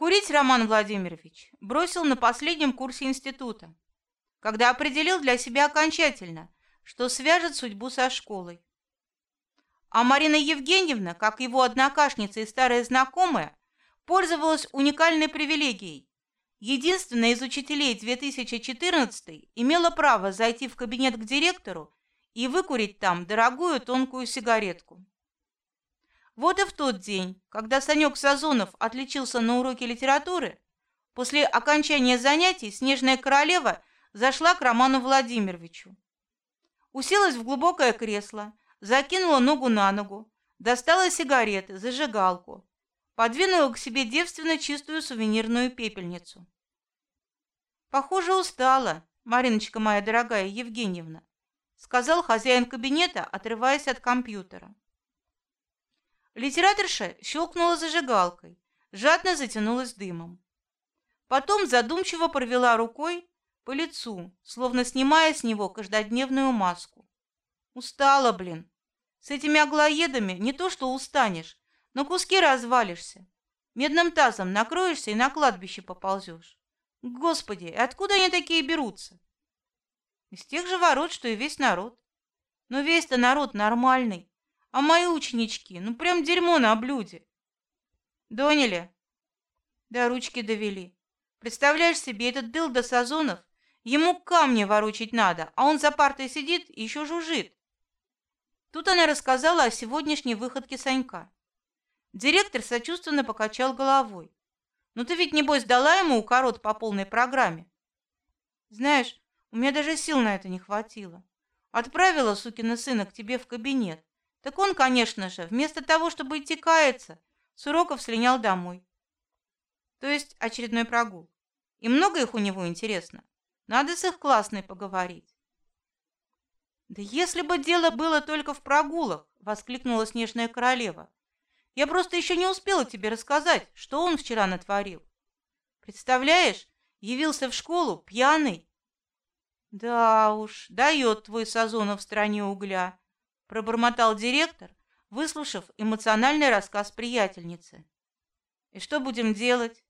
Курить Роман Владимирович бросил на последнем курсе института, когда определил для себя окончательно, что свяжет судьбу со школой. А Марина Евгеньевна, как его однокашница и старая знакомая, пользовалась уникальной привилегией. Единственная из учителей 2014 имела право зайти в кабинет к директору и выкурить там дорогую тонкую сигаретку. Вот и в тот день, когда Санек Сазонов отличился на уроке литературы, после окончания занятий Снежная королева зашла к Роману Владимировичу. Уселась в глубокое кресло, закинула ногу на ногу, достала сигареты, зажигалку, подвинула к себе девственно чистую сувенирную пепельницу. Похоже, устала, Мариночка моя дорогая Евгеньевна, сказал хозяин кабинета, отрываясь от компьютера. Литераторша щелкнула зажигалкой, жадно затянулась дымом. Потом задумчиво провела рукой по лицу, словно снимая с него каждодневную маску. Устала, блин. С этими аглоедами не то что устанешь, но куски развалишься. Медным тазом накроешься и на кладбище поползешь. Господи, откуда они такие берутся? Из тех же ворот, что и весь народ. Но весь-то народ нормальный, а мои ученички, ну прям дерьмо на блюде. Доняли? Да ручки довели. Представляешь себе, этот дылда Сазонов, ему камни ворочить надо, а он за партой сидит и еще жужжит. Тут она рассказала о сегодняшней выходке Санька. Директор сочувственно покачал головой. «Ну ты ведь, небось, дала ему укорот по полной программе?» «Знаешь, у меня даже сил на это не хватило. Отправила сукина сына к тебе в кабинет. Так он, конечно же, вместо того, чтобы идти каяться, с уроков слинял домой. То есть очередной прогул. И много их у него интересно. Надо с их классной поговорить. Да если бы дело было только в прогулах, воскликнула снежная королева. Я просто еще не успела тебе рассказать, что он вчера натворил. Представляешь, явился в школу пьяный. Да уж, дает твой Сазонов в стране угля пробормотал директор, выслушав эмоциональный рассказ приятельницы. И что будем делать?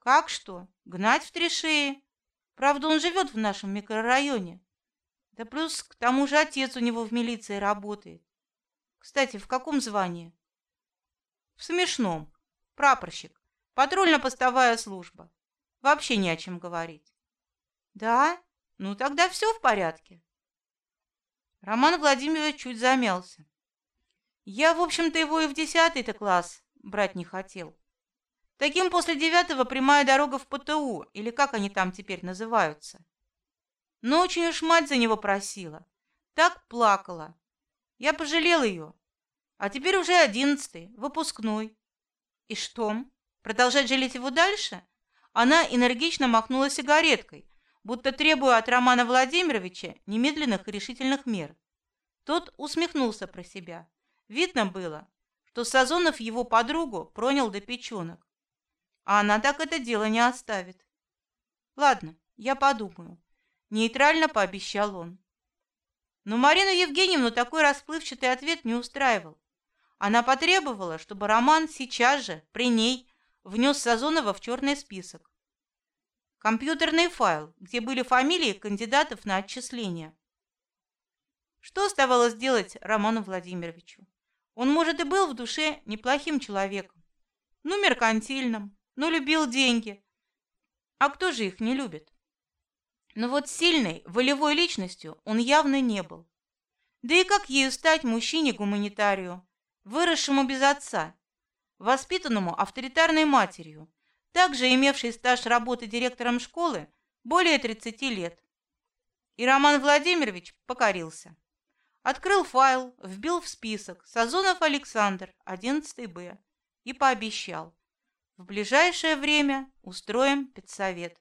Как что? Гнать в три шеи? Правда, он живет в нашем микрорайоне. Да плюс к тому же отец у него в милиции работает. Кстати, в каком звании? В смешном. Прапорщик. Патрульно-постовая служба. Вообще не о чем говорить. Да? Ну тогда все в порядке. Роман Владимирович чуть замялся. Я, в общем-то, его и в десятый-то класс брать не хотел. Таким после девятого прямая дорога в ПТУ, или как они там теперь называются. Но очень уж мать за него просила. Так плакала. Я пожалел ее. А теперь уже одиннадцатый, выпускной. И что? Продолжать жалеть его дальше? Она энергично махнула сигареткой, будто требуя от Романа Владимировича немедленных и решительных мер. Тот усмехнулся про себя. Видно было, что Сазонов его подругу пронял до печенок. А она так это дело не оставит. Ладно, я подумаю. Нейтрально пообещал он. Но Марину Евгеньевну такой расплывчатый ответ не устраивал. Она потребовала, чтобы Роман сейчас же, при ней, внес Сазонова в черный список компьютерный файл, где были фамилии кандидатов на отчисление. Что оставалось делать Роману Владимировичу? Он, может, и был в душе неплохим человеком, ну, меркантильным, но любил деньги. А кто же их не любит? Но вот сильной, волевой личностью он явно не был. Да и как ею стать мужчине-гуманитарию, выросшему без отца, воспитанному авторитарной матерью, также имевший стаж работы директором школы более 30 лет. И Роман Владимирович покорился. Открыл файл, вбил в список Сазонов Александр, 11 Б, и пообещал: в ближайшее время устроим педсовет.